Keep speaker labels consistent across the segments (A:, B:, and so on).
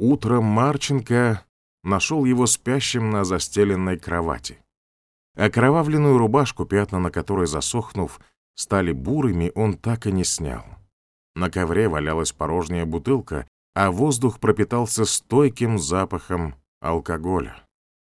A: Утром Марченко нашел его спящим на застеленной кровати. Окровавленную рубашку, пятна на которой, засохнув, стали бурыми, он так и не снял. На ковре валялась порожняя бутылка, а воздух пропитался стойким запахом алкоголя.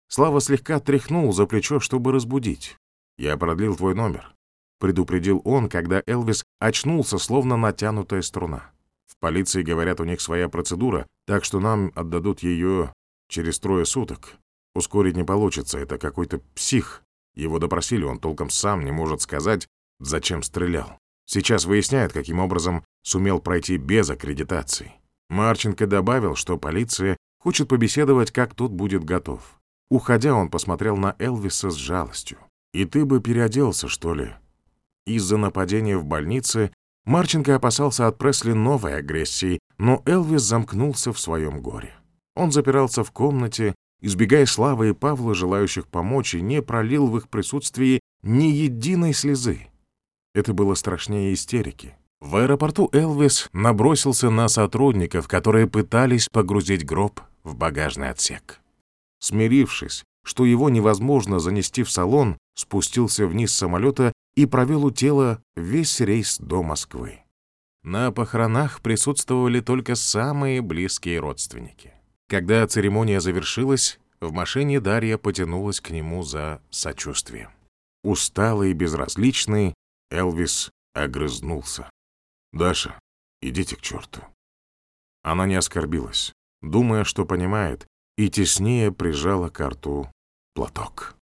A: Слава слегка тряхнул за плечо, чтобы разбудить. «Я продлил твой номер», — предупредил он, когда Элвис очнулся, словно натянутая струна. «В полиции, говорят, у них своя процедура, так что нам отдадут ее через трое суток. Ускорить не получится, это какой-то псих. Его допросили, он толком сам не может сказать, зачем стрелял. Сейчас выясняет, каким образом сумел пройти без аккредитации. Марченко добавил, что полиция хочет побеседовать, как тот будет готов. Уходя, он посмотрел на Элвиса с жалостью. «И ты бы переоделся, что ли?» Из-за нападения в больнице Марченко опасался от Пресли новой агрессии, но Элвис замкнулся в своем горе. Он запирался в комнате, избегая Славы и Павла, желающих помочь, и не пролил в их присутствии ни единой слезы. Это было страшнее истерики. В аэропорту Элвис набросился на сотрудников, которые пытались погрузить гроб в багажный отсек. Смирившись, что его невозможно занести в салон, спустился вниз самолета и провел у тела весь рейс до Москвы. На похоронах присутствовали только самые близкие родственники. Когда церемония завершилась, в машине Дарья потянулась к нему за сочувствием. Усталый и безразличный, Элвис огрызнулся. «Даша, идите к черту». Она не оскорбилась, думая, что понимает, и теснее прижала к рту платок.